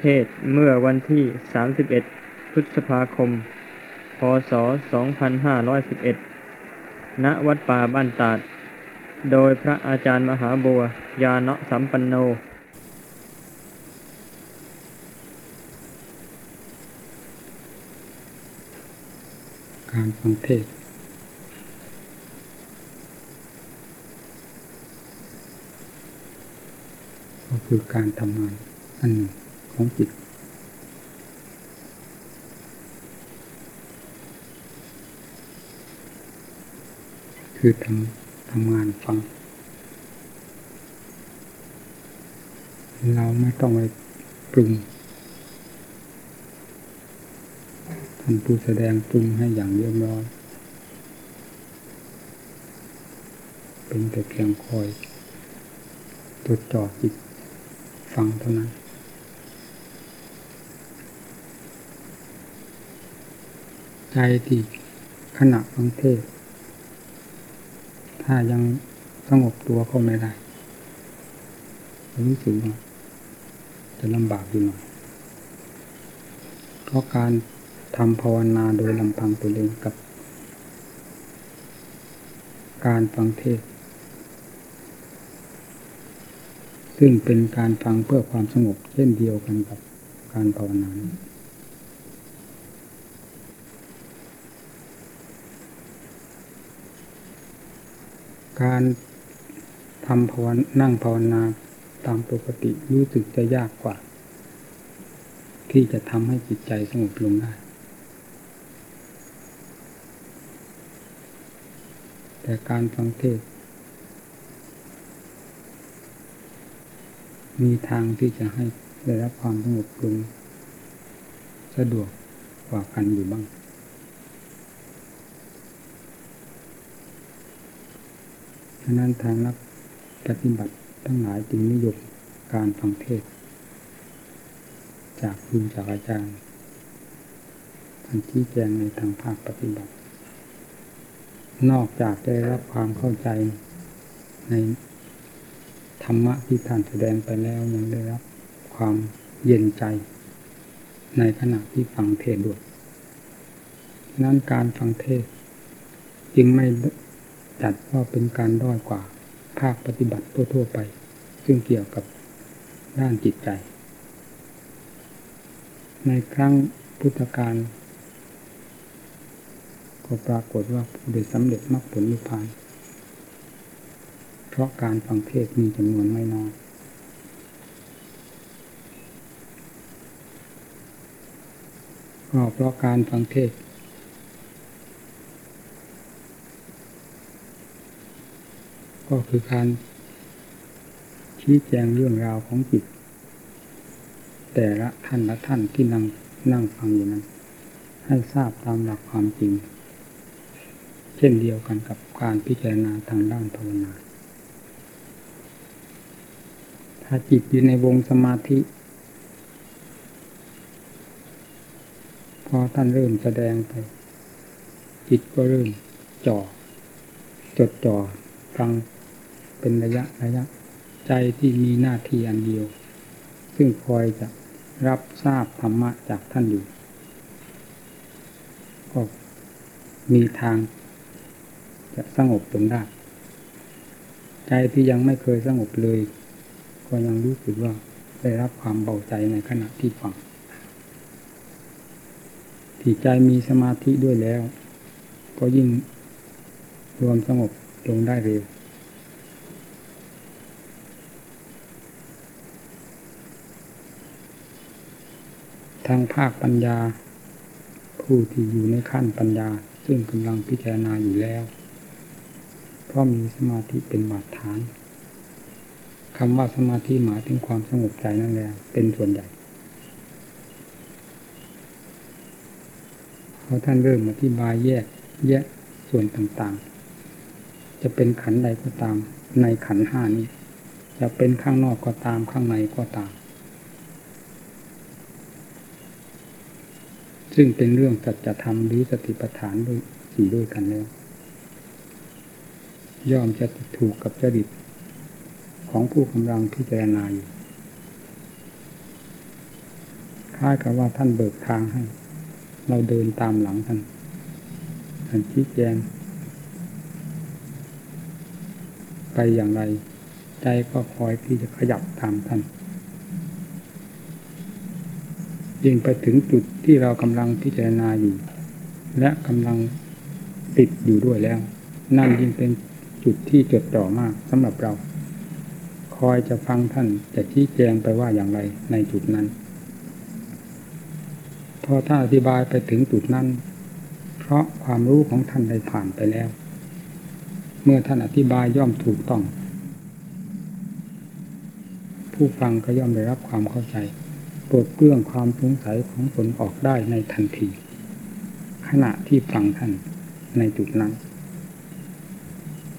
เทศเมื่อวันที่ 31 พฤษภาคม พศ 2511 ณ วัดป่าบ้านตาด โดยพระอาจารย์มหาบัวยาเนะสัมปันโน การฟังเทศก็คือการทำงานอันหนึ่ง ของจิต คือทำทำงานฟัง เราไม่ต้องไปปรุงท่านผู้แสดงปรุงให้อย่างเรียบร้อยเป็นแต่เพียงคอยตรวจจ่อจิตฟังเท่านั้น ใจที่ขณะฟังเทศ ถ้ายังสงบตัวเข้าไม่ได้รู้สึกว่าจะลำบากอยู่หน่อย เพราะการทำภาวนาโดยลำพังตัวเองกับ การฟังเทศ ซึ่งเป็นการฟังเพื่อความสงบเช่นเดียวกันกับการภาวนานี้ การทำภาวนานั่งภาวนาตามปกติรู้สึกจะยากกว่า ที่จะทำให้จิตใจสงบลงได้ แต่การฟังเทศ มีทางที่จะให้ได้รับความสงบลงสะดวกกว่ากันอยู่บ้าง ฉะนั้นทางนักปฏิบัติทั้งหลายจึงนิยมการฟังเทศ จากครูจากอาจารย์ท่านชี้แจงในทางภาคปฏิบัติ นอกจากได้รับความเข้าใจในธรรมะที่ท่านแสดงไปแล้วยังได้รับความเย็นใจ ในขณะที่ฟังเทศด้วยนั้นการฟังเทศจึงไม่ จัดว่าเป็นการด้อยกว่า ภาคปฏิบัติทั่วๆไป ซึ่งเกี่ยวกับด้านจิตใจ ในครั้งพุทธกาลก็ปรากฏว่าผู้ได้สำเร็จมรรคผลนิพพาน เพราะการฟังเทศมีจำนวนไม่น้อยก็เพราะการฟังเทศ ก็คือการชี้แจงเรื่องราวของจิต แต่ละท่านละท่านที่นั่งนั่งฟังอยู่นั้น ให้ทราบตามหลักความจริง เช่นเดียวกันกับการพิจารณาทางด้านภาวนา ถ้าจิตอยู่ในวงสมาธิ พอท่านเริ่มแสดงไป จิตก็เริ่มจ่อจดจ่อฟัง เป็นระยะระยะ ใจที่มีหน้าที่อันเดียว ซึ่งคอยจะรับทราบธรรมะจากท่านอยู่ ก็มีทาง จะสงบลงได้ ใจที่ยังไม่เคยสงบเลย ก็ยังรู้สึกว่าได้รับความเบาใจในขณะที่ฟังที่ใจมีสมาธิด้วยแล้ว ก็ยิ่งรวมสงบลงได้เร็ว ทางภาคปัญญา ผู้ที่อยู่ในขั้นปัญญา ซึ่งกำลังพิจารณาอยู่แล้ว เพราะมีสมาธิเป็นบาดฐานคำว่าสมาธิหมายถึงความสงบใจนั่นแหละเป็นส่วนใหญ่พอท่านเริ่มอธิบายแยกแยกส่วนต่างๆ จะเป็นขันใดก็ตาม ในขันห้านี้ จะเป็นข้างนอกก็ตามข้างในก็ตาม ซึ่งเป็นเรื่องสัจธรรมหรือสติปัฏฐานด้วยสี่ด้วยกันแล้วย่อมจะถูกกับจริตของผู้กำลังพิจารณาอยู่คล้ายกับว่าท่านเบิกทางให้ เราเดินตามหลังท่านท่านชี้แจง ไปอย่างไร ใจก็คอยที่จะขยับตามท่าน ยิ่งไปถึงจุดที่เรากำลังพิจารณาอยู่ และกำลังติดอยู่ด้วยแล้ว นั่นยิ่งเป็นจุดที่จดจ่อมากสำหรับเรา คอยจะฟังท่านจะชี้แจงไปว่าอย่างไรในจุดนั้นพอท่านอธิบายไปถึงจุดนั้น เพราะความรู้ของท่านได้ผ่านไปแล้ว เมื่อท่านอธิบายย่อมถูกต้อง ผู้ฟังก็ย่อมได้รับความเข้าใจ ปลดเปลื้องความสงสัยของตนออกได้ในทันที ขณะที่ฟังท่านในจุดนั้น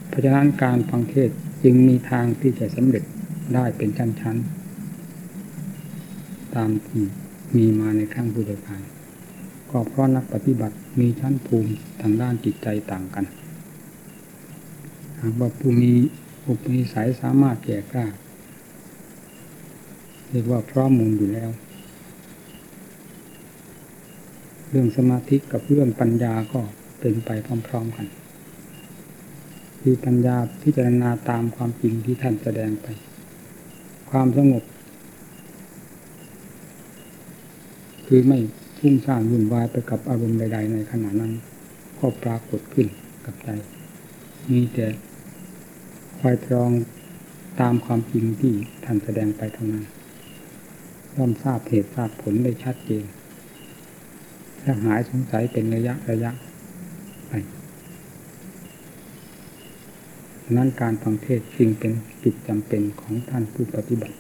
เพราะฉะนั้นการฟังเทศจึงมีทางที่จะสำเร็จได้เป็นชั้นๆ ตามที่มีมาในข้างพุทธกาลก็เพราะนักปฏิบัติมีชั้นภูมิทางด้านจิตใจต่างกัน หากว่าผู้มีอุปนิสัยสามารถแก่กล้า เรียกว่าพร้อมมูลอยู่แล้ว เรื่องสมาธิกับเรื่องปัญญาก็เป็นไปพร้อม ๆกัน คือปัญญาพิจารณาตามความจริงที่ท่านแสดงไป ความสงบ คือไม่พุ่งสร้างวุ่นวายไปกับอารมณ์ใด ๆ ในขณะนั้นก็ปรากฏขึ้นกับใจมีแต่คอยตรองตามความจริงที่ท่านแสดงไปเท่านั้น ย่อมทราบเหตุทราบผลได้ชัดเจนถ้าหายสงสัยเป็นระยะระยะไปนั้นการฟังเทศจึงเป็นกิจจำเป็นของท่านผู้ปฏิบัติ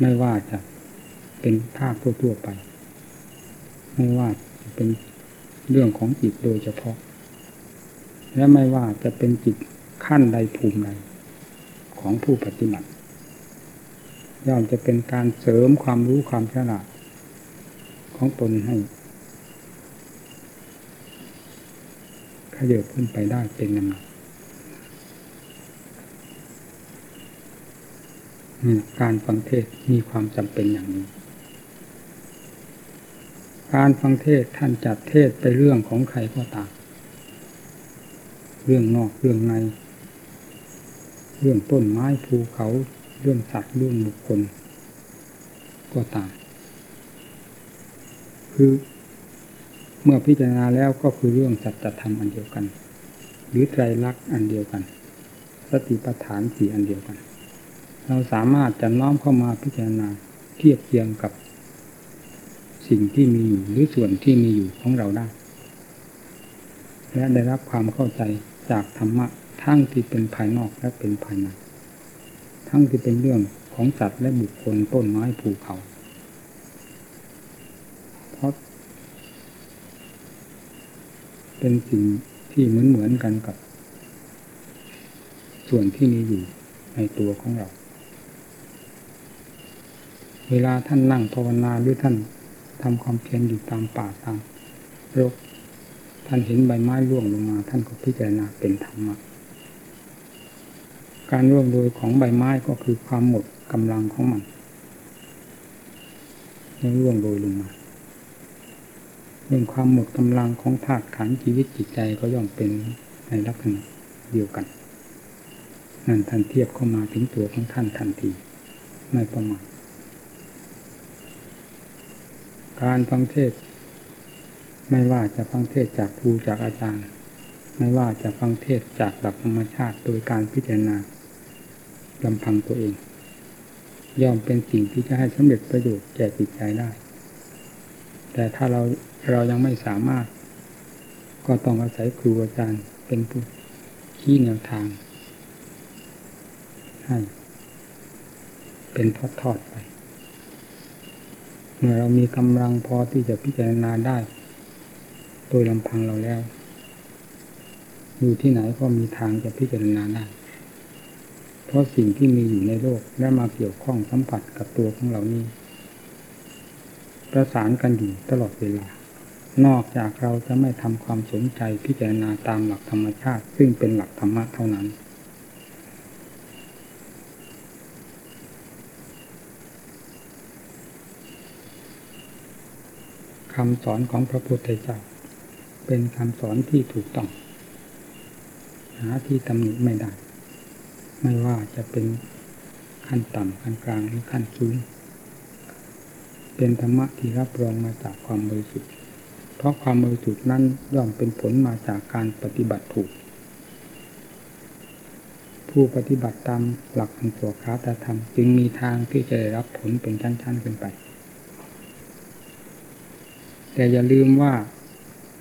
ไม่ว่าจะเป็นภาคทั่วๆไป ไม่ว่าจะเป็นเรื่องของจิตโดยเฉพาะ และไม่ว่าจะเป็นจิตขั้นใดภูมิใดของผู้ปฏิบัติ ย่อมจะเป็นการเสริมความรู้ความฉลาดของตนให้ขยับขึ้นไปได้เป็นลำดับการฟังเทศมีความจำเป็นอย่างนี้ การฟังเทศท่านจัดเทศไปเรื่องของใครก็ตาม เรื่องนอกเรื่องใน เรื่องต้นไม้ภูเขา เรื่องสัตว์เรื่องบุคคล ก็ตาม คือเมื่อพิจารณาแล้วก็คือเรื่องสัจธรรมอันเดียวกัน หรือไตรลักษณ์อันเดียวกัน สติปัฏฐานสี่อันเดียวกัน เราสามารถจะน้อมเข้ามาพิจารณาเทียบเทียงกับสิ่งที่มีอยู่หรือส่วนที่มีอยู่ของเราได้ และได้รับความเข้าใจจากธรรมะทั้งที่เป็นภายนอกและเป็นภายใน ทั้งที่เป็นเรื่องของสัตว์และบุคคลต้นไม้ภูเขา เพราะ เป็นสิ่งที่เหมือนเหมือนกันกับ ส่วนที่มีอยู่ในตัวของเรา เวลาท่านนั่งภาวนาหรือท่านทำความเพียรอยู่ตามป่าตามรกท่านเห็นใบไม้ร่วงลงมา ท่านก็พิจารณาเป็นธรรมะ การร่วงโรยของใบไม้ก็คือความหมดกำลังของมันให้ร่วงโรยลงมาเรื่องความหมดกำลังของธาตุขันธ์ชีวิตจิตใจก็ย่อมเป็นในลักษณะเดียวกัน นั่นท่านเทียบเข้ามาถึงตัวของท่านทันทีไม่ประมาทการฟังเทศ ไม่ว่าจะฟังเทศจากครูจากอาจารย์ ไม่ว่าจะฟังเทศจากหลักธรรมชาติโดยการพิจารณา ลำพังตัวเอง ย่อมเป็นสิ่งที่จะให้สำเร็จประโยชน์แก่จิตใจได้ แต่ถ้าเราเรายังไม่สามารถ ก็ต้องอาศัยครูอาจารย์เป็นผู้ชี้แนวทางให้เป็นทอดๆไป เมื่อเรามีกำลังพอที่จะพิจารณาได้ โดยลำพังเราแล้ว อยู่ที่ไหนก็มีทางจะพิจารณาได้ เพราะสิ่งที่มีอยู่ในโลกและมาเกี่ยวข้องสัมผัสกับตัวของเรานี้ ประสานกันอยู่ตลอดเวลา นอกจากเราจะไม่ทำความสนใจพิจารณาตามหลักธรรมชาติ ซึ่งเป็นหลักธรรมะเท่านั้น คำสอนของพระพุทธเจ้าเป็นคำสอนที่ถูกต้อง หาที่ตำหนิไม่ได้ ไม่ว่าจะเป็นขั้นต่ำขั้นกลางหรือขั้นสูงเป็นธรรมะที่รับรองมาจากความบริสุทธิ์ เพราะความบริสุทธิ์นั้นย่อมเป็นผลมาจากการปฏิบัติถูก ผู้ปฏิบัติตามหลักของตัวขาตธรรม จึงมีทางที่จะได้รับผลเป็นชั้น ๆ ขึ้นไป แต่อย่าลืมว่า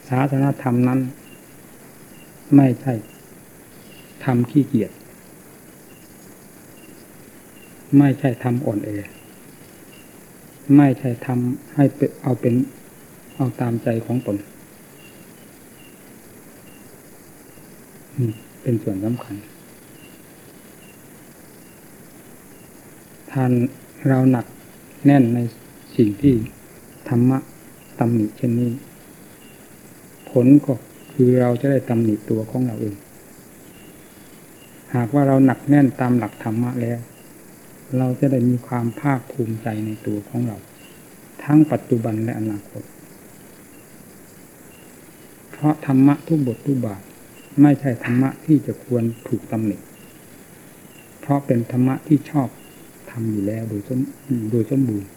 ศาสนธรรมนั้น ไม่ใช่ทำขี้เกียจ ไม่ใช่ทำอ่อนแอไม่ใช่ทำให้เอาเป็นเอาตามใจของตนเป็นส่วนสำคัญท่านเราหนักแน่นในสิ่งที่ธรรมะตำหนิเช่นนี้ ผลก็คือเราจะได้ตำหนิตัวของเราเอง หากว่าเราหนักแน่นตามหลักธรรมะแล้ว เราจะได้มีความภาคภูมิใจในตัวของเรา ทั้งปัจจุบันและอนาคต เพราะธรรมะทุกบททุกบาทไม่ใช่ธรรมะที่จะควรถูกตำหนิเพราะเป็นธรรมะที่ชอบทำอยู่แล้วโดยสมโดยสมบูรณ์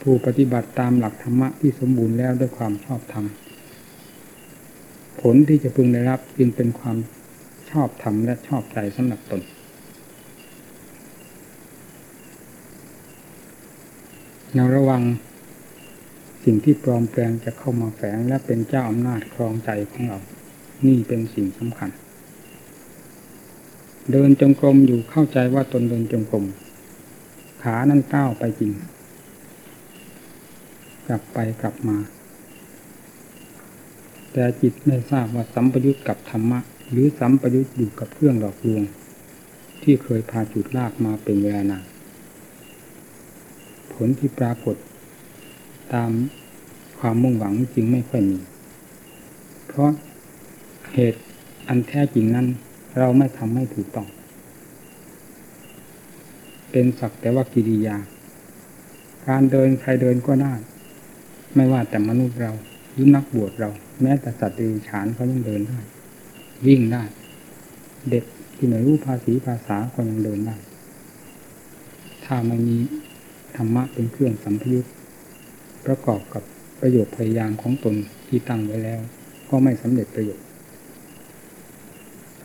ผู้ปฏิบัติตามหลักธรรมะที่สมบูรณ์แล้วด้วยความชอบธรรมผลที่จะพึงได้รับจึงเป็นความชอบธรรมและชอบใจสำหรับตน เราระวังสิ่งที่ปลอมแปลงจะเข้ามาแฝงและเป็นเจ้าอำนาจครองใจของเรา นี่เป็นสิ่งสำคัญ เดินจงกรมอยู่เข้าใจว่าตนเดินจงกรมขานั่นก้าวไปจริง กลับไปกลับมา แต่จิตไม่ทราบว่าสัมปยุตกับธรรมะ หรือสัมปยุตอยู่กับเครื่องหลอกลวง ที่เคยพาจุดลากมาเป็นเวลานาน ผลที่ปรากฏ ตามความมุ่งหวังจริงไม่ค่อยมี เพราะเหตุอันแท้จริงนั้น เราไม่ทำให้ถูกต้อง เป็นสักแต่ว่ากิริยา การเดินใครเดินก็ได้ ไม่ว่าแต่มนุษย์เราหรือนักบวชเรา แม้แต่สัตว์ดรัจฉานเขายังเดินได้ วิ่งได้ เด็กที่ไม่รู้ภาษีภาษาก็ยังเดินได้ถ้าไม่มี ธรรมะเป็นเครื่องสัมพยุตประกอบกับประโยชน์พยายามของตนที่ตั้งไว้แล้ว ก็ไม่สำเร็จประโยชน์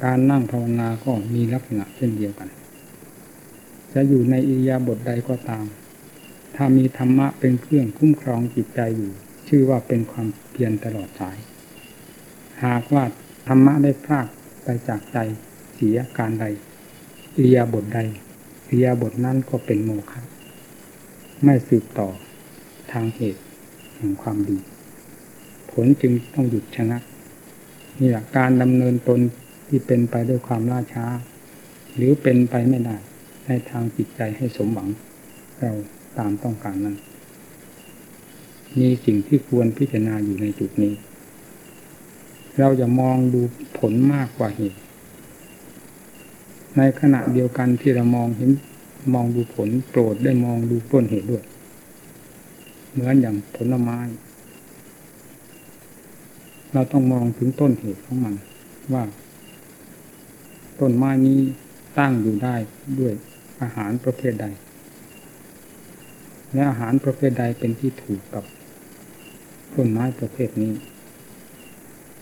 การนั่งภาวนาก็มีลักษณะเช่นเดียวกัน จะอยู่ในอิริยาบถใดก็ตาม ถ้ามีธรรมะเป็นเครื่องคุ้มครองจิตใจอยู่ ชื่อว่าเป็นความเพียรตลอดสาย หากว่าธรรมะได้พลากไปจากใจเสียการใดอิริยาบถใดอิริยาบถนั้นก็เป็นโมฆะ ไม่สืบต่อทางเหตุแห่งความดี ผลจึงต้องหยุดชะงักนี่แหละการดำเนินตนที่เป็นไปด้วยความล่าช้า หรือเป็นไปไม่ได้ในทางจิตใจให้สมหวัง เราตามต้องการนั้น มีสิ่งที่ควรพิจารณาอยู่ในจุดนี้ เราจะมองดูผลมากกว่าเหตุในขณะเดียวกันที่เรามองเห็น มองดูผลโปรดได้มองดูต้นเหตุด้วย เหมือนอย่างผลไม้ เราต้องมองถึงต้นเหตุของมัน ว่า ต้นไม้นี้ตั้งอยู่ได้ด้วยอาหารประเภทใด และอาหารประเภทใดเป็นที่ถูกกับต้นไม้ประเภทนี้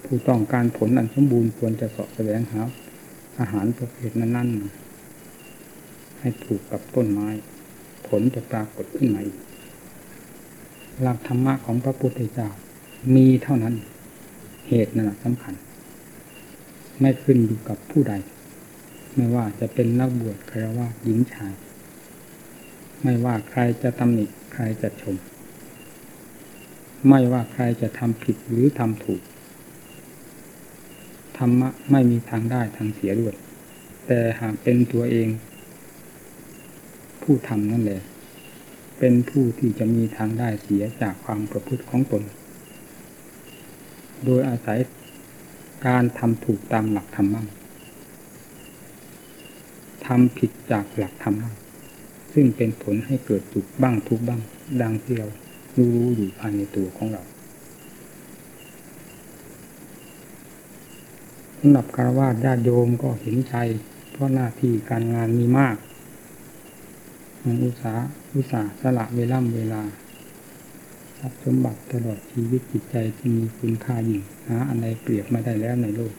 ผู้ต้องการผลอันสมบูรณ์ควรจะสอบแสวงหาอาหารประเภทนั้นๆ ให้ถูกกับต้นไม้ ผลจะปรากฏขึ้นมาอีกหลักธรรมะของพระพุทธเจ้ามีเท่านั้น เหตุนั้นสำคัญ ไม่ขึ้นอยู่กับผู้ใด ไม่ว่าจะเป็นนักบวชใครว่าหญิงชาย ไม่ว่าใครจะตำหนิใครจะชม ไม่ว่าใครจะทำผิดหรือทำถูกธรรมะไม่มีทางได้ทางเสียด้วย แต่หากเป็นตัวเอง ผู้ทำนั่นแหละ เป็นผู้ที่จะมีทางได้เสียจากความประพฤติของตน โดยอาศัยการทำถูกตามหลักธรรมะทำผิดจากหลักธรรมะซึ่งเป็นผลให้เกิดสุขบ้างทุกบ้าง ดังที่เรารู้อยู่ภายในตัวของเราสำหรับคารวะญาติโยมก็เห็นใจเพราะหน้าที่การงานมีมาก มันอุตสาอุตสาสละเวล่ำเวลาทรัพย์สมบัติตลอดชีวิตจิตใจที่มีคุณค่ายิ่งหาอะไรเปรียบไม่ได้แล้วในโลก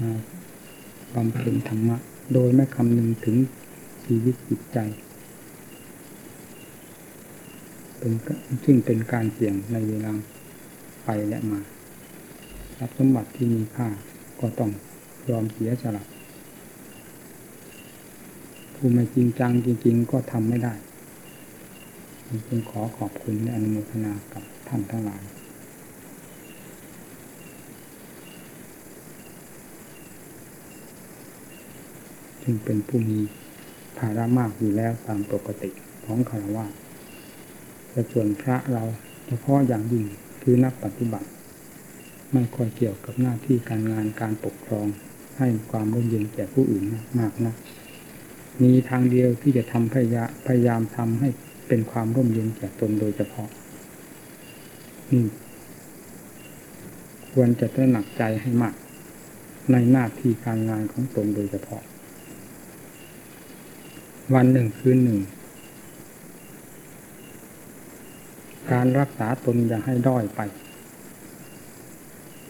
มาบำเพ็ญธรรมะ โดยไม่คำนึงถึงชีวิตจิตใจ เป็นซึ่งเป็นการเสี่ยงในเวลาไปและมาทรัพย์สมบัติที่มีค่าก็ต้องยอมเสียสละ ผู้ไม่จริงจังจริง ๆ ก็ทำไม่ได้จึงขอขอบคุณและอนุโมทนากับท่านทั้งหลายซึ่งเป็นผู้มีภาระมากอยู่แล้วตามปกติของคารวะแต่ส่วนพระเราเฉพาะอย่างยิ่งคือนักปฏิบัติ ไม่ค่อยเกี่ยวกับหน้าที่การงานการปกครองให้ความร่มเย็นแก่ผู้อื่นมากนะ มีทางเดียวที่จะทำพยาพยายามทำให้เป็นความร่มเย็นแก่ตนโดยเฉพาะนี่ควรจะตระหนักใจให้มาก ในหน้าที่การงานของตนโดยเฉพาะ วันหนึ่งคืนหนึ่ง การรักษาตนอย่าให้ด้อยไป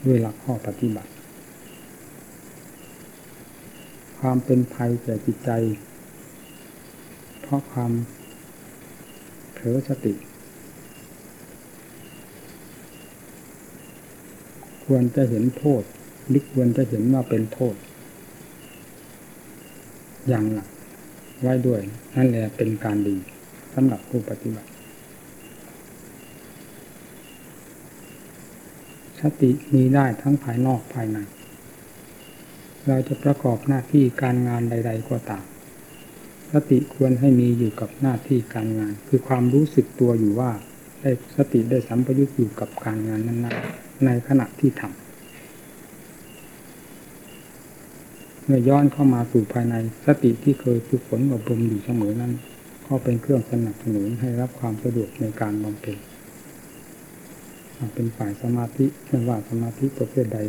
ด้วยหลักข้อปฏิบัติ ความเป็นภัยแก่จิตใจ ราะความเผลอสติ ควรจะเห็นโทษหรือควรจะเห็นว่าเป็นโทษ อย่างหนักไว้ด้วย นั่นแหละเป็นการดีสำหรับผู้ปฏิบัติ สติมีได้ทั้งภายนอกภายใน เราจะประกอบหน้าที่การงานใด ๆ ก็ตาม สติควรให้มีอยู่กับหน้าที่การงาน คือความรู้สึกตัวอยู่ว่าได้สติได้สัมปยุตอยู่กับการงานนั้นๆในขณะที่ทำเมื่อย้อนเข้ามาสู่ภายในสติที่เคยฝึกฝนอบรมอยู่เสมอนั้น ก็เป็นเครื่องสนับสนุนให้รับความสะดวกในการบำเพ็ญเป็นฝ่ายสมาธิไม่ว่าสมาธิประเภทใด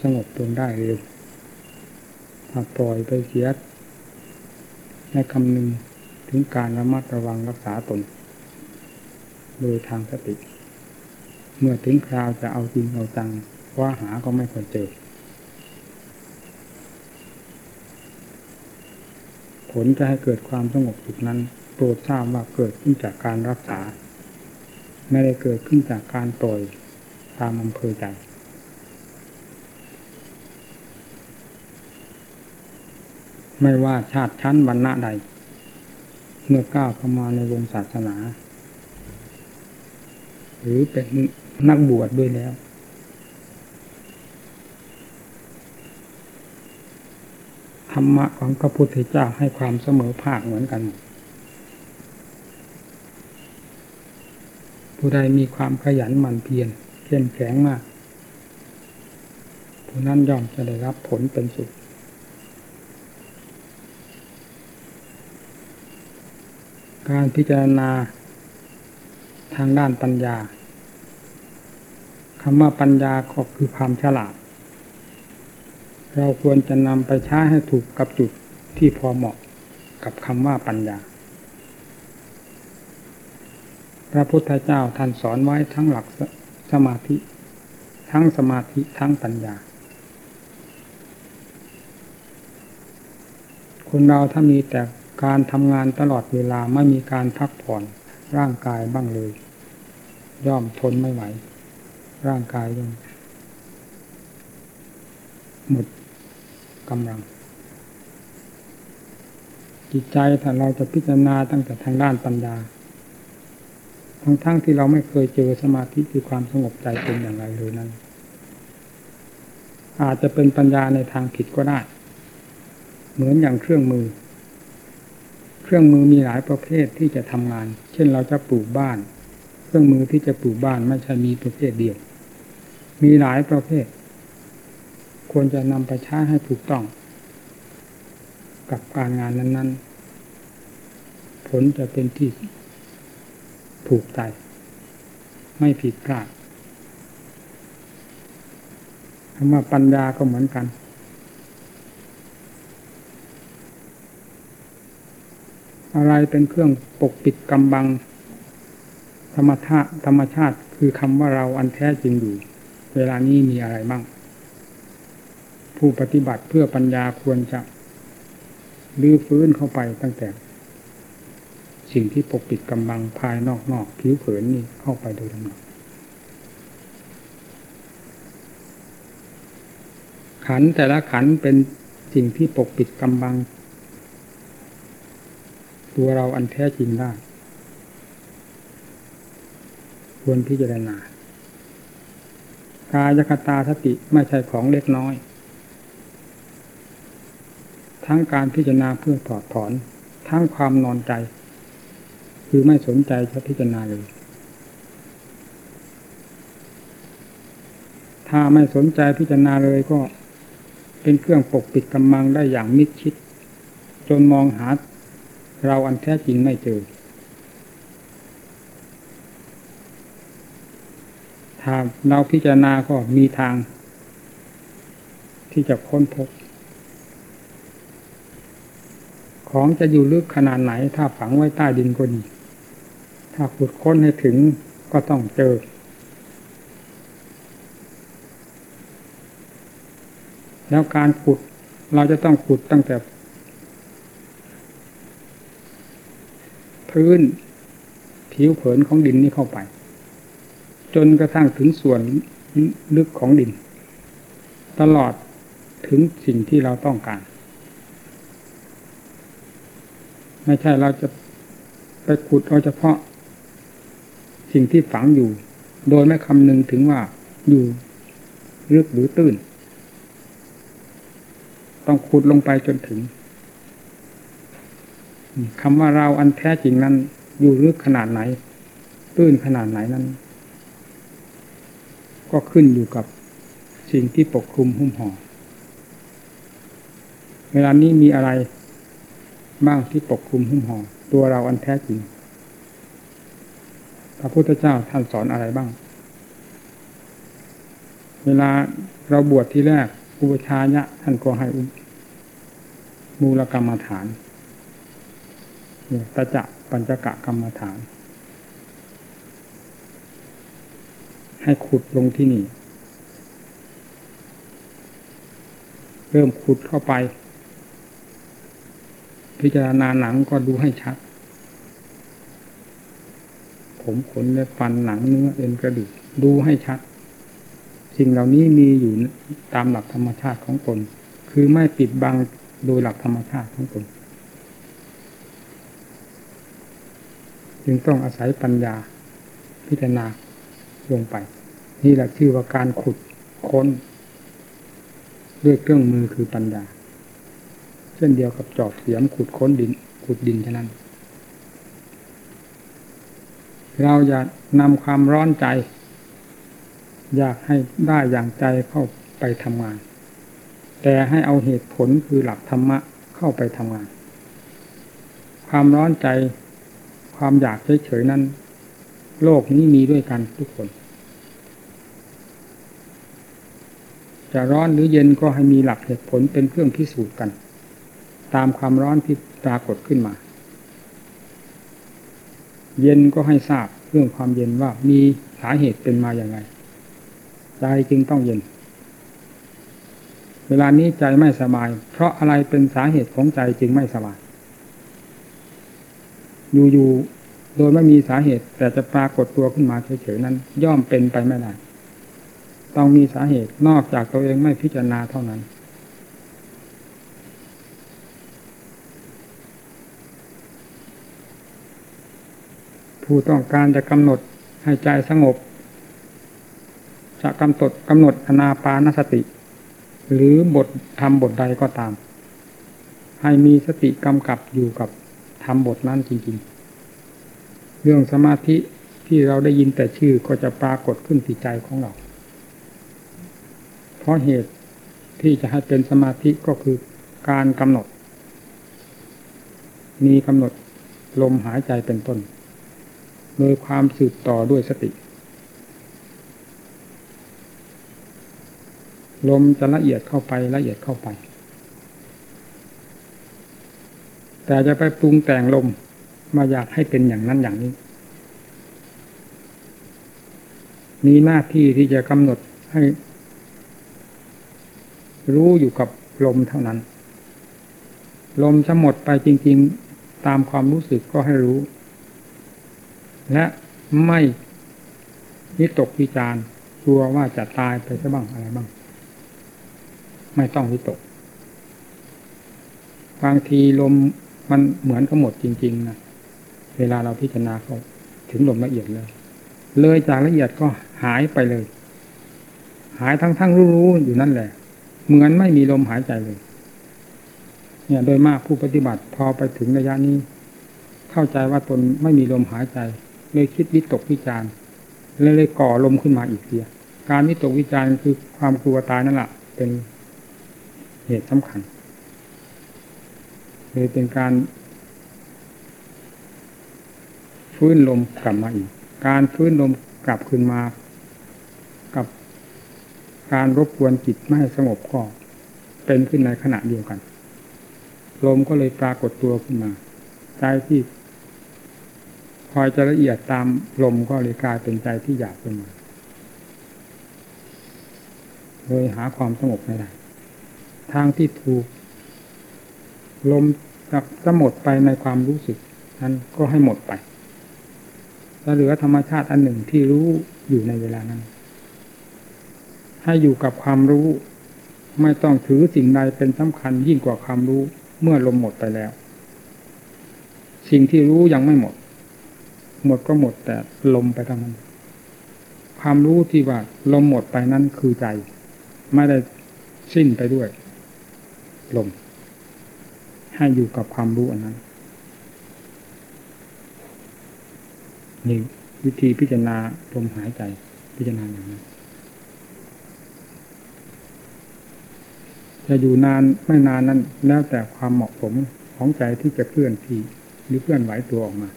สงบตนได้เร็วถ้าปล่อยไปเสีย ในคำนึงถึงการระมัดระวังรักษาตน โดยทางสติ เมื่อถึงคราวจะเอาจริงเอาจังว่าหาก็ไม่ค่อยเจอ ผลจะให้เกิดความสงบสุขนั้น โปรดทราบว่าเกิดขึ้นจากการรักษา ไม่ได้เกิดขึ้นจากการปล่อยตามอำเภอใจ ไม่ว่าชาติชั้นวรรณะใด เมื่อก้าวเข้ามาในวงศาสนา หรือเป็นนักบวชดด้วยแล้ว ธรรมะของพระพุทธเจ้าให้ความเสมอภาคเหมือนกัน ผู้ใดมีความขยันหมั่นเพียรเข้มแข็งมาก ผู้นั้นย่อมจะได้รับผลเป็นสุข การพิจารณาทางด้านปัญญาคำว่าปัญญาก็คือความฉลาด เราควรจะนำไปใช้ให้ถูกกับจุดที่พอเหมาะกับคำว่าปัญญา พระพุทธเจ้าท่านสอนไว้ทั้งหลักสมาธิ ทั้งสมาธิทั้งปัญญา คนเราถ้ามีแต่ การทำงานตลอดเวลาไม่มีการพักผ่อนร่างกายบ้างเลย ย่อมทนไม่ไหว ร่างกายย่อมหมดกำลัง จิตใจถ้าเราจะพิจารณาตั้งแต่ทางด้านปัญญาทั้งๆทที่เราไม่เคยเจอสมาธิคือความสงบใจเป็นอย่างไรเลยนั้น อาจจะเป็นปัญญาในทางผิดก็ได้ เหมือนอย่างเครื่องมือ ครื่องมือมีหลายประเภทที่จะทำงาน เช่นเราจะปลูกบ้าน เครื่องมือที่จะปลูกบ้านไม่ใช่มีประเภทเดียว มีหลายประเภท ควรจะนำไปใช้ให้ถูกต้อง กับการงานนั้น ๆ ผลจะเป็นที่ถูกใจ ไม่ผิดพลาดคำว่าปัญญาก็เหมือนกัน อะไรเป็นเครื่องปกปิดกำบัง ธรรมชาติธรรมชาติคือคำว่าเราอันแท้จริงอยู่ เวลานี้มีอะไรบ้าง ผู้ปฏิบัติเพื่อปัญญาควรจะลื้อฟื้นเข้าไปตั้งแต่ สิ่งที่ปกปิดกำบังภายนอกนอกผิวเผินนี่เข้าไปโดยลำดับขันแต่ละขันเป็นสิ่งที่ปกปิดกำบัง ตัวเราอันแท้จริงได้ ควรพิจารณากายคตาสติไม่ใช่ของเล็กน้อย ทั้งการพิจารณาเพื่อถอดถอน ทั้งความนอนใจ คือไม่สนใจจะพิจารณาเลย ถ้าไม่สนใจพิจารณาเลยก็เป็นเครื่องปกปิดกำมังได้อย่างมิดชิด จนมองหา เราอันแท้จริงไม่เจอ ถ้าเราพิจารณาก็มีทาง ที่จะค้นพบ ของจะอยู่ลึกขนาดไหน ถ้าฝังไว้ใต้ดินก็ดี ถ้าขุดค้นให้ถึงก็ต้องเจอ แล้วการขุดเราจะต้องขุดตั้งแต่ พื้น ผิวเผินของดินนี้เข้าไป จนกระทั่งถึงส่วนลึกของดิน ตลอดถึงสิ่งที่เราต้องการ ไม่ใช่เราจะไปขุดเอาเฉพาะ สิ่งที่ฝังอยู่ โดยไม่คำนึงถึงว่าอยู่ลึกหรือตื้น ต้องขุดลงไปจนถึง คำว่าเราอันแท้จริงนั้น อยู่ลึกขนาดไหนตื้นขนาดไหนนั้น ก็ขึ้นอยู่กับสิ่งที่ปกคลุมหุ้มห่อเวลานี้มีอะไรบ้างที่ปกคลุมหุ้มห่อตัวเราอันแท้จริง พระพุทธเจ้าท่านสอนอะไรบ้าง เวลาเราบวชที่แรกอุปชายะท่านก็ให้มูลกรรมฐาน ตะจะปัญจกะกรรมฐาน ให้ขุดลงที่นี่ เริ่มขุดเข้าไป พิจารณาหนังก็ดูให้ชัด ผมขนและฟันหนังเนื้อเอ็นกระดูกดูให้ชัด สิ่งเหล่านี้มีอยู่ตามหลักธรรมชาติของตนคือไม่ปิดบังโดยหลักธรรมชาติของตน จึงต้องอาศัยปัญญาพิจารณาลงไป นี่แหละชื่อว่าการขุดค้น ด้วยเครื่องมือคือปัญญา เช่นเดียวกับจอบเสียมขุดค้นดินขุดดินฉะนั้น เราอยากนำความร้อนใจ อยากให้ได้อย่างใจเข้าไปทำงาน แต่ให้เอาเหตุผลคือหลักธรรมะเข้าไปทำงาน ความร้อนใจ ความอยากเฉยๆนั้น โลกนี้มีด้วยกันทุกคน จะร้อนหรือเย็นก็ให้มีหลักเหตุผลเป็นเครื่องพิสูจน์กัน ตามความร้อนที่ปรากฏขึ้นมา เย็นก็ให้ทราบเรื่องความเย็นว่ามีสาเหตุเป็นมาอย่างไรใจจึงต้องเย็น เวลานี้ใจไม่สบาย เพราะอะไรเป็นสาเหตุของใจจึงไม่สบาย อยู่ๆโดยไม่มีสาเหตุ แต่จะปรากฏตัวขึ้นมาเฉยๆนั้น ย่อมเป็นไปไม่ได้ต้องมีสาเหตุนอกจากตัวเองไม่พิจารณาเท่านั้น ผู้ต้องการจะกำหนดให้ใจสงบ จะกำหนดกำหนดอนาปานสติ หรือบททำบทใดก็ตาม ให้มีสติกำกับอยู่กับ ทำบทนั้นจริง ๆ เรื่องสมาธิที่เราได้ยินแต่ชื่อก็จะปรากฏขึ้นที่ใจของเรา เพราะเหตุที่จะให้เป็นสมาธิก็คือการกำหนด มีกำหนดลมหายใจเป็นต้น โดยความสืบต่อด้วยสติ ลมจะละเอียดเข้าไปละเอียดเข้าไป แต่จะไปปรุงแต่งลมมาอยากให้เป็นอย่างนั้นอย่างนี้ มีหน้าที่ที่จะกำหนดให้ รู้อยู่กับลมเท่านั้น ลมจะหมดไปจริง ๆตามความรู้สึกก็ให้รู้ และไม่นิตกวิจารกลัวว่าจะตายไปซะบ้างอะไรบ้าง ไม่ต้องวิตก บางทีลม มันเหมือนกับหมดจริงๆนะเวลาเราพิจารณาเขาถึงลมละเอียดเลยเลยจากละเอียดก็หายไปเลย หายทั้งๆรู้ๆอยู่นั่นแหละ เหมือนไม่มีลมหายใจเลย เนี่ยโดยมากผู้ปฏิบัติพอไปถึงระยะนี้ เข้าใจว่าตนไม่มีลมหายใจ เลยคิดวิตกวิจารเลยเลยก่อลมขึ้นมาอีกเดียการวิตกวิจารคือความกลัวตายนั่นแหละเป็นเหตุสำคัญ เลยเป็นการฟื้นลมกลับมาอีก การฟื้นลมกลับคืนมา กับการรบกวนจิตไม่สงบก็เป็นขึ้นในขณะเดียวกัน ลมก็เลยปรากฏตัวขึ้นมาใจที่คอยจะละเอียดตามลมก็เลยกลายเป็นใจที่อยากขึ้นมาโดยหาความสงบไม่ได้ ทางที่ถูก ลมจะหมดไปในความรู้สึก นั้นก็ให้หมดไปแล้วเหลือธรรมชาติอันหนึ่งที่รู้อยู่ในเวลานั้น ให้อยู่กับความรู้ ไม่ต้องถือสิ่งใดเป็นสำคัญยิ่งกว่าความรู้เมื่อลมหมดไปแล้ว สิ่งที่รู้ยังไม่หมด หมดก็หมดแต่ลมไปทั้งนั้น ความรู้ที่ว่าลมหมดไปนั้นคือใจ ไม่ได้สิ้นไปด้วย ลม ให้อยู่กับความรู้อันนั้นนี่วิธีพิจารณาลมหายใจพิจารณาอย่างนั้นจะอยู่นานไม่นานนั้นแล้วแต่ความเหมาะสมของใจที่จะเคลื่อนที่หรือเคลื่อนไหวตัวออกมา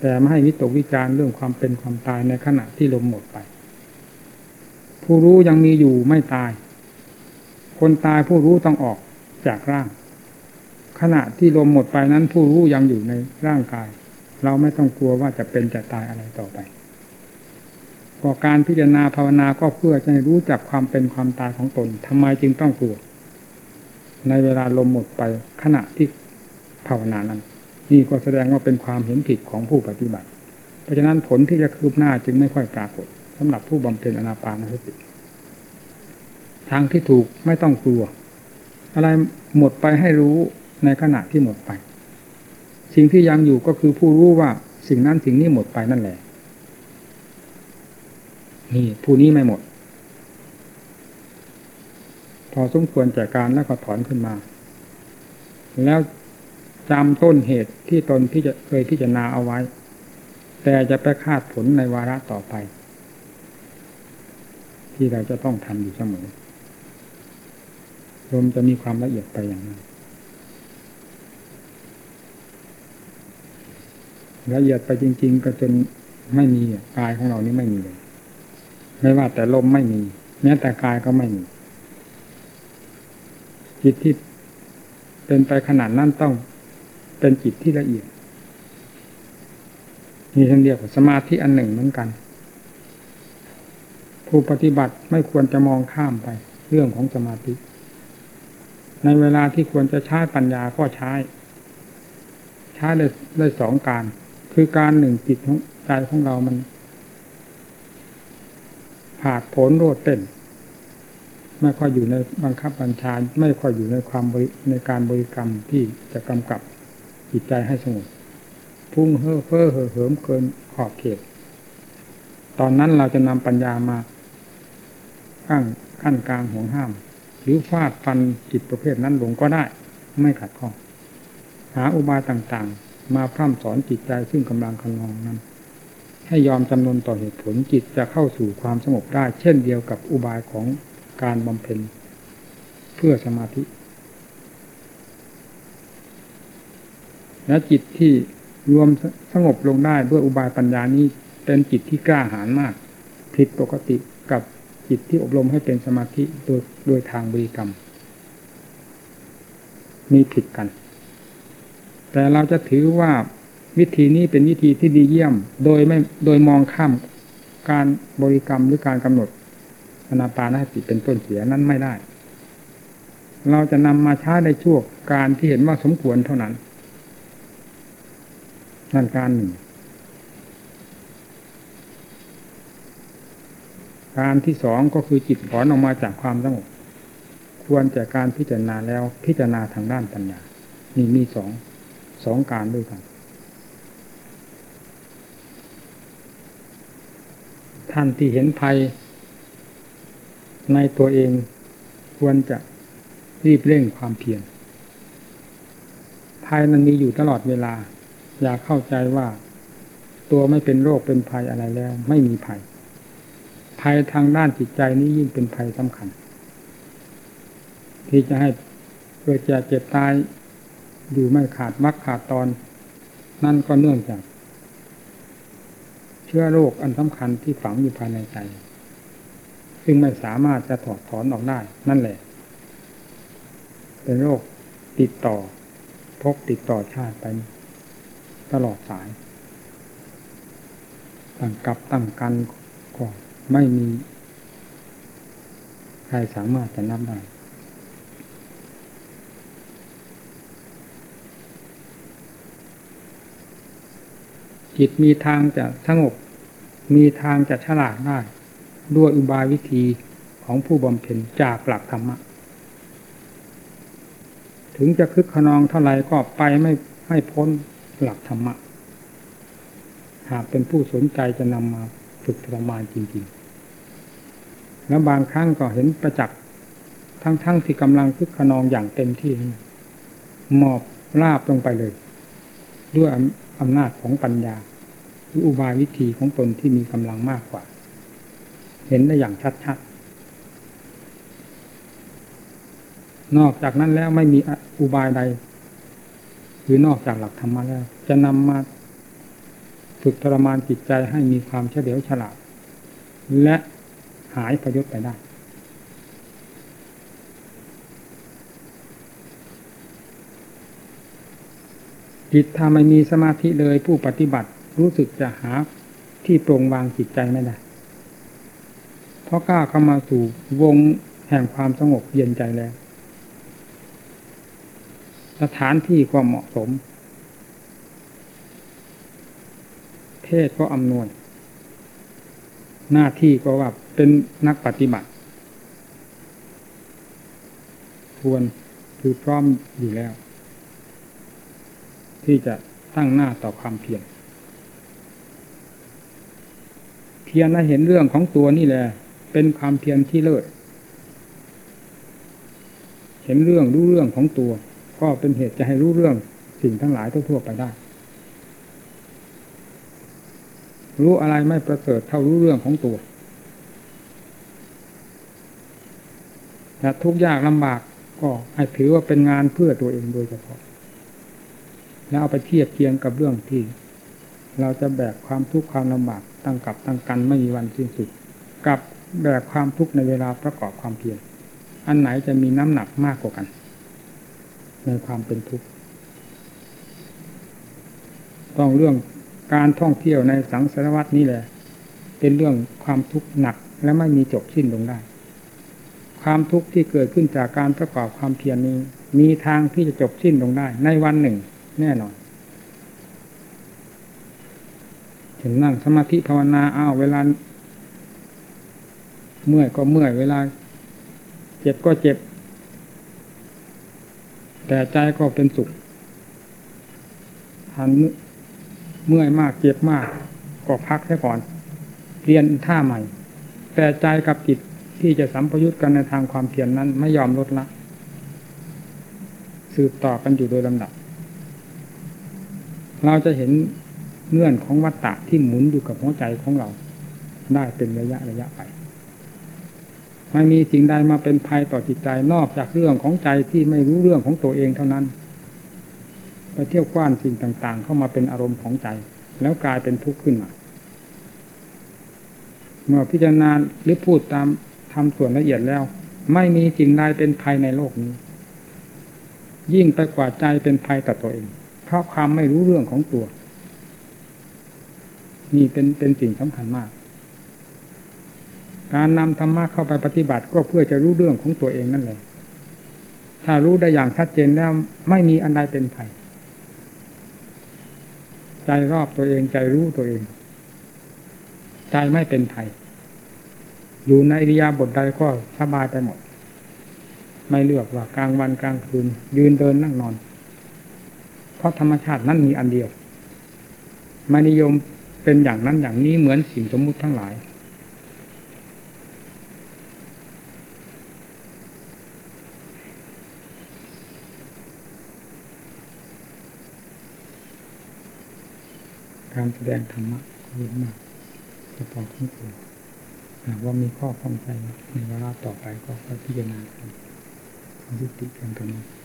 แต่ไม่ให้วิตกวิจารเรื่องความเป็นความตายในขณะที่ลมหมดไป ผู้รู้ยังมีอยู่ไม่ตาย คนตายผู้รู้ต้องออกจากร่าง ขณะที่ลมหมดไปนั้นผู้รู้ยังอยู่ในร่างกาย เราไม่ต้องกลัวว่าจะเป็นจะตายอะไรต่อไปก็การพิจารณาภาวนาก็เพื่อจะรู้จักความเป็นความตายของตนทำไมจึงต้องกลัว ในเวลาลมหมดไปขณะที่ภาวนานั้น นี่ก็แสดงว่าเป็นความเห็นผิดของผู้ปฏิบัติ เพราะฉะนั้นผลที่จะคืบหน้าจึงไม่ค่อยปรากฏสำหรับผู้บำเพ็ญอนาปานสติทางที่ถูกไม่ต้องกลัว อะไรหมดไปให้รู้ ในขณะที่หมดไป สิ่งที่ยังอยู่ก็คือผู้รู้ว่าสิ่งนั้นสิ่งนี้หมดไปนั่นแหละ นี่ผู้นี้ไม่หมด พอสมควรจากการแล้วก็ถอนขึ้นมา แล้วจำต้นเหตุที่ตนที่จะเคยพิจารณาเอาไว้ แต่จะไปคาดผลในวาระต่อไป ที่เราจะต้องทำอยู่เสมอลมจะมีความละเอียดไปอย่างนั้น ละเอียดไปจริง ๆ ก็จนไม่มีกายของเรานี่ไม่มีเลยไม่ว่าแต่ลมไม่มีแม้แต่กายก็ไม่มีจิตที่เป็นไปขนาดนั้นต้องเป็นจิตที่ละเอียดมีทั้งเดียวกับสมาธิอันหนึ่งเหมือนกัน ผู้ปฏิบัติไม่ควรจะมองข้ามไป เรื่องของสมาธิ ในเวลาที่ควรจะใช้ปัญญาก็ใช้ ใช้เลยเลยสองการ คือการหนึ่งจิตของใจของเรามันผาดผลโรดเต้น ไม่ค่อยอยู่ในบังคับบัญชาไม่ค่อยอยู่ในความในการบริกรรมที่จะกำกับจิตใจให้สงบพุ่งเฮ่อเฟ้อเห่อเหิมเกินขอบเขต ตอนนั้นเราจะนำปัญญามาข้างขั้นกลางห่วงห้าม หรือฟาดฟันจิตประเภทนั้นลงก็ได้ ไม่ขัดข้อง หาอุบายต่าง มาพร่ำสอนจิตใจซึ่งกำลังคันองนั้น ให้ยอมจำนนต่อเหตุผลจิตจะเข้าสู่ความสงบได้เช่นเดียวกับอุบายของการบำเพ็ญเพื่อสมาธิ และจิตที่รวมสงบลงได้ด้วยอุบายปัญญานี้เป็นจิตที่กล้าหาญมาก ผิดปกติกับจิตที่อบรมให้เป็นสมาธิโดยโดยทางบริกรรม มีผิดกัน แต่เราจะถือว่าวิธีนี้เป็นวิธีที่ดีเยี่ยม โดยไม่โดยมองข้ามการบริกรรมหรือการกำหนดอนาปานสติเป็นต้นเสียนั้นไม่ได้ เราจะนำมาใช้ในช่วงการที่เห็นว่าสมควรเท่านั้น นั่นการหนึ่ง การที่สองก็คือจิตถอนออกมาจากความสงบควรจากการพิจารณาแล้วพิจารณาทางด้านปัญญานี่มีสอง สองการด้วยกัน ท่านที่เห็นภัย ในตัวเองควรจะรีบเร่งความเพียรภัยมันมีอยู่ตลอดเวลา อย่าเข้าใจว่า ตัวไม่เป็นโรคเป็นภัยอะไรแล้ว ไม่มีภัย ภัยทางด้านจิตใจนี้ยิ่งเป็นภัยสำคัญ ที่จะให้เกิดจะเจ็บตาย อยู่ไม่ขาดมักขาดตอน นั่นก็เนื่องจาก เชื้อโรคอันสำคัญที่ฝังอยู่ภายในใจ ซึ่งไม่สามารถจะถอดถอนออกได้ นั่นแหละ เป็นโรคติดต่อพกติดต่อชาติไปตลอดสายตั้งกับตั้งกันก็ไม่มี ใครสามารถจะนับได้ จิตมีทางจะสงบ มีทางจะฉลาดได้ ด้วยอุบายวิธีของผู้บำเพ็ญจากหลักธรรมะ ถึงจะคึกขนองเท่าไรก็ไปไม่ให้พ้นหลักธรรมะ หากเป็นผู้สนใจจะนำมาฝึกทรมานจริงๆ แล้วบางครั้งก็เห็นประจักษ์ทั้งๆทที่กำลังคึกขนองอย่างเต็มที่หมอบราบลงไปเลย ด้วยอำนาจของปัญญา รืออุบายวิธีของตนที่มีกำลังมากกว่า เห็นได้อย่างชัดๆ นอกจากนั้นแล้วไม่มีอุบายใด หรือนอกจากหลักธรรมะแล้ว จะนำมาฝึกทรมานจิตใจให้มีความเฉลียวฉลาด และหายประยุทธ์ไปได้ จิตถ้าไม่มีสมาธิเลยผู้ปฏิบัติ รู้สึกจะหาที่ปรงวางจิตใจไม่ได้ เพราะกล้าเข้ามาสู่วงแห่งความสงบเย็นใจแล้ว สถานที่ก็เหมาะสม เพศก็อำนวย หน้าที่ก็ว่าเป็นนักปฏิบัติควรคือพร้อมอยู่แล้ว ที่จะตั้งหน้าต่อความเพียร เพียรและเห็นเรื่องของตัวนี่แหละ เป็นความเพียรที่เลิศ เห็นเรื่องรู้เรื่องของตัว ก็เป็นเหตุจะให้รู้เรื่องสิ่งทั้งหลายทั่วๆไปได้ รู้อะไรไม่ประเสริฐเท่ารู้เรื่องของตัวแต่ทุกยากลำบากก็ให้ถือว่าเป็นงานเพื่อตัวเองโดยเฉพาะ แล้วเอาไปเทียบเคียงกับเรื่องที่ เราจะแบกความทุกข์ความลำบาก ตั้งกับตั้งกันไม่มีวันสิ้นสุด กับแบกความทุกข์ในเวลาประกอบความเพียรอันไหนจะมีน้ำหนักมากกว่ากัน ในความเป็นทุกข์ต้องเรื่องการท่องเที่ยวในสังสารวัตนี้แหละ เป็นเรื่องความทุกข์หนักและไม่มีจบสิ้นลงได้ ความทุกข์ที่เกิดขึ้นจากการประกอบความเพียรนี้ มีทางที่จะจบสิ้นลงได้ ในวันหนึ่ง แน่นอน ถึงนั่งสมาธิภาวนาอ้าวเวลา เมื่อยก็เมื่อยเวลา เจ็บก็เจ็บ แต่ใจก็เป็นสุขทันเมื่อยมากเจ็บมาก ก็พักแค่ก่อน เรียนท่าใหม่ แต่ใจกับจิตที่จะสัมพยุตกันในทางความเพียรนนั้นไม่ยอมลดละ สืบต่อกันอยู่โดยลำดับ เราจะเห็น เงื่อนของวัตตะที่หมุนอยู่กับหัวใจของเรา ได้เป็นระยะระยะไปไม่มีสิ่งใดมาเป็นภัยต่อจิตใจนอกจากเรื่องของใจที่ไม่รู้เรื่องของตัวเองเท่านั้นตเที่ยวกว้านสิ่งต่าง ๆ เข้ามาเป็นอารมณ์ของใจ แล้วกลายเป็นทุกข์ขึ้นมาเมื่อพิจารณาหรือพูดตามทำส่วนละเอียดแล้ว ไม่มีสิ่งใดเป็นภัยในโลกนี้ ยิ่งไปกว่าใจเป็นภัยต่อตัวเอง เพราะความไม่รู้เรื่องของตัว นี่เป็นเป็นสิ่งสำคัญมาก การนำธรรมะเข้าไปปฏิบัติก็เพื่อจะรู้เรื่องของตัวเองนั่นแหละถ้ารู้ได้อย่างชัดเจนแล้วไม่มีอันใดเป็นภัยใจรอบตัวเองใจรู้ตัวเอง ใจไม่เป็นภัยอยู่ในอิริยาบถใดก็สบายไปหมด ไม่เลือกว่ากลางวันกลางคืน ยืนเดินนั่งนอน เพราะธรรมชาตินั้นมีอันเดียวไม่นิยม เป็นอย่างนั้นอย่างนี้เหมือนสิ่งสมมุติทั้งหลาย การแสดงธรรมะเยอะมากจะพอที่ควรหากว่ามีข้อข้องใจในเวลาต่อไปก็พิจารณากันยุติเพียงเท่านี้